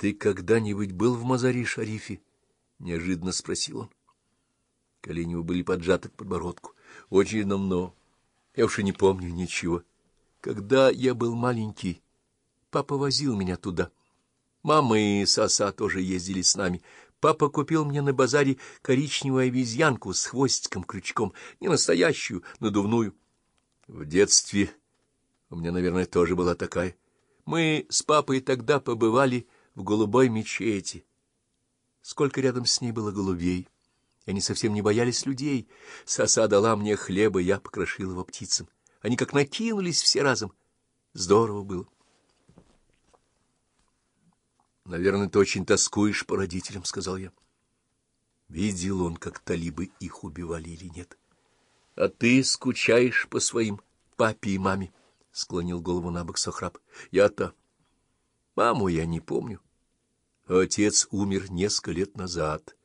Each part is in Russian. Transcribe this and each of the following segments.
ты когда-нибудь был в Мазари-Шарифе? — неожиданно спросил он. Колени его были поджаты к подбородку. — Очень давно. Я уж и не помню ничего. Когда я был маленький, папа возил меня туда. Мама и Саса тоже ездили с нами. Папа купил мне на базаре коричневую обезьянку с хвостиком-крючком, не настоящую, надувную. В детстве у меня, наверное, тоже была такая. Мы с папой тогда побывали в голубой мечети. Сколько рядом с ней было голубей. Они совсем не боялись людей. Соса дала мне хлеба, я покрошил его птицам. Они как накинулись все разом. Здорово было. «Наверное, ты очень тоскуешь по родителям», — сказал я. Видел он, как талибы их убивали или нет. — А ты скучаешь по своим папе и маме? — склонил голову на бок Сохраб. — Я-то... Маму я не помню. Отец умер несколько лет назад.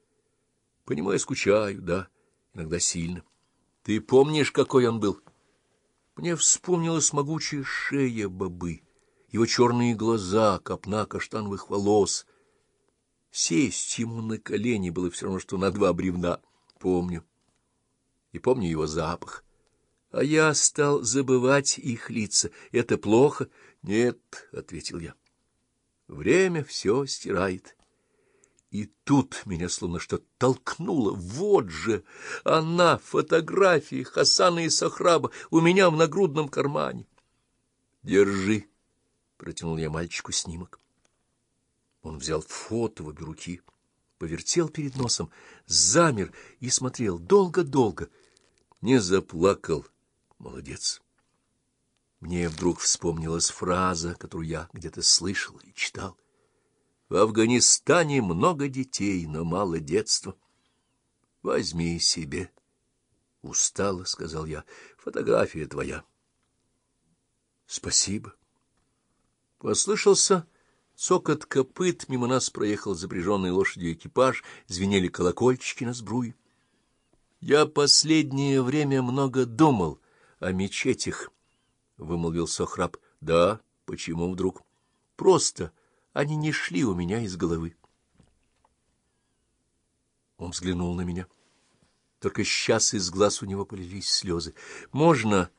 По нему я скучаю, да, иногда сильно. Ты помнишь, какой он был? Мне вспомнилась могучая шея бобы, его черные глаза, копна каштановых волос. Сесть ему на колени было все равно, что на два бревна. Помню. И помню его запах. А я стал забывать их лица. Это плохо? Нет, — ответил я. Время все стирает. И тут меня словно что толкнуло. Вот же она, фотографии Хасана и Сахраба, у меня в нагрудном кармане. Держи, — протянул я мальчику снимок. Он взял фото в обе руки, повертел перед носом, замер и смотрел долго-долго. Не заплакал. Молодец. Мне вдруг вспомнилась фраза, которую я где-то слышал и читал. В Афганистане много детей, но мало детства. Возьми себе. Устало, — сказал я, — фотография твоя. Спасибо. Послышался цокот копыт, мимо нас проехал запряженный лошадью экипаж, звенели колокольчики на сбруе. Я последнее время много думал о мечетях, — вымолвил Сохраб. — Да, почему вдруг? — Просто они не шли у меня из головы. Он взглянул на меня. Только сейчас из глаз у него полились слезы. — Можно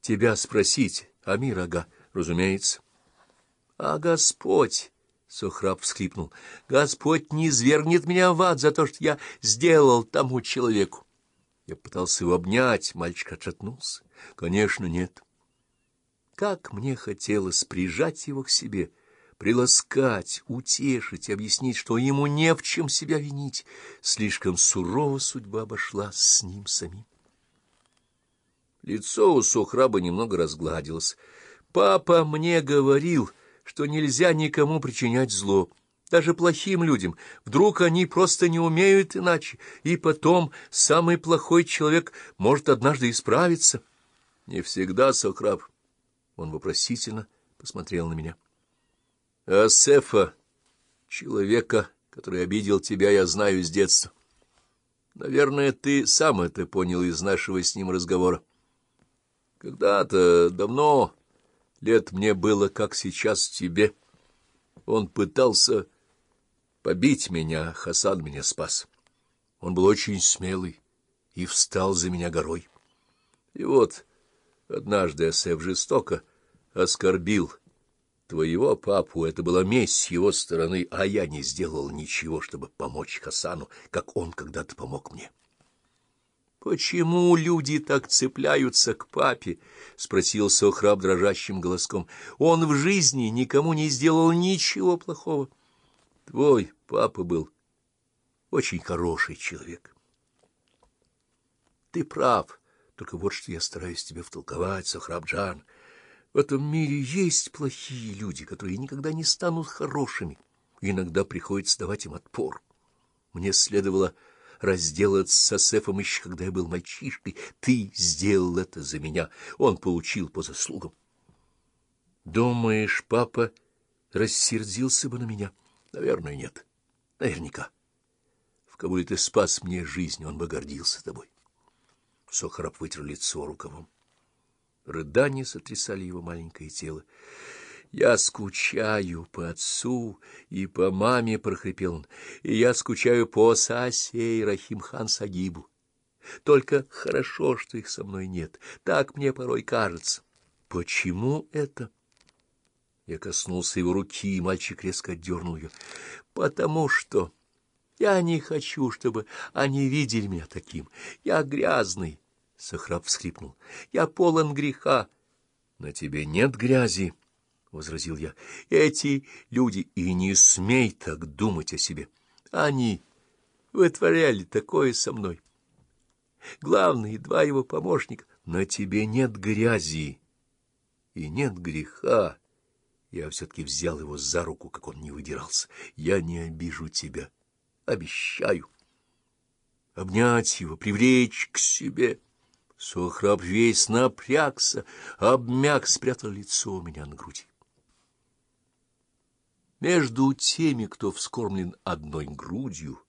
тебя спросить, Амир Ага? — Разумеется. — А Господь... — Сохраб всхлипнул. — Господь не извергнет меня в ад за то, что я сделал тому человеку. Я пытался его обнять, мальчик отшатнулся. — Конечно, нет. — как мне хотелось прижать его к себе, приласкать, утешить, объяснить, что ему не в чем себя винить. Слишком сурова судьба обошла с ним самим. Лицо у Сухраба немного разгладилось. «Папа мне говорил, что нельзя никому причинять зло, даже плохим людям. Вдруг они просто не умеют иначе, и потом самый плохой человек может однажды исправиться». «Не всегда, Сухраб». Он вопросительно посмотрел на меня. — Асефа, человека, который обидел тебя, я знаю с детства. Наверное, ты сам это понял из нашего с ним разговора. Когда-то давно, лет мне было, как сейчас тебе, он пытался побить меня, Хасан меня спас. Он был очень смелый и встал за меня горой. И вот... Однажды Асеф жестоко оскорбил твоего папу. Это была месть с его стороны, а я не сделал ничего, чтобы помочь Хасану, как он когда-то помог мне. — Почему люди так цепляются к папе? — спросил Сохраб дрожащим голоском. — Он в жизни никому не сделал ничего плохого. Твой папа был очень хороший человек. — Ты прав. Только вот что я стараюсь тебе втолковать, Сохрабджан. В этом мире есть плохие люди, которые никогда не станут хорошими. иногда приходится давать им отпор. Мне следовало разделаться с Асефом еще когда я был мальчишкой. Ты сделал это за меня. Он получил по заслугам. Думаешь, папа рассердился бы на меня? Наверное, нет. Наверняка. В Кабуле ты спас мне жизнь, он бы гордился тобой. Сохраб вытер лицо рукавом. Рыдания сотрясали его маленькое тело. Я скучаю по отцу и по маме, — прохрипел он, — и я скучаю по Сасе и Рахимхан Сагибу. Только хорошо, что их со мной нет. Так мне порой кажется. Почему это? Я коснулся его руки, и мальчик резко отдернул ее. Потому что я не хочу, чтобы они видели меня таким. Я грязный. Сахраб вскрипнул. Я полон греха. На тебе нет грязи. — возразил я, — эти люди, и не смей так думать о себе. Они вытворяли такое со мной. Главные два его помощника. На тебе нет грязи и нет греха. Я все-таки взял его за руку, как он не выдирался. Я не обижу тебя, обещаю. Обнять его, привлечь к себе. Сухраб весь напрягся, обмяк, спрятал лицо у меня на груди. Между теми, кто вскормлен одной грудью,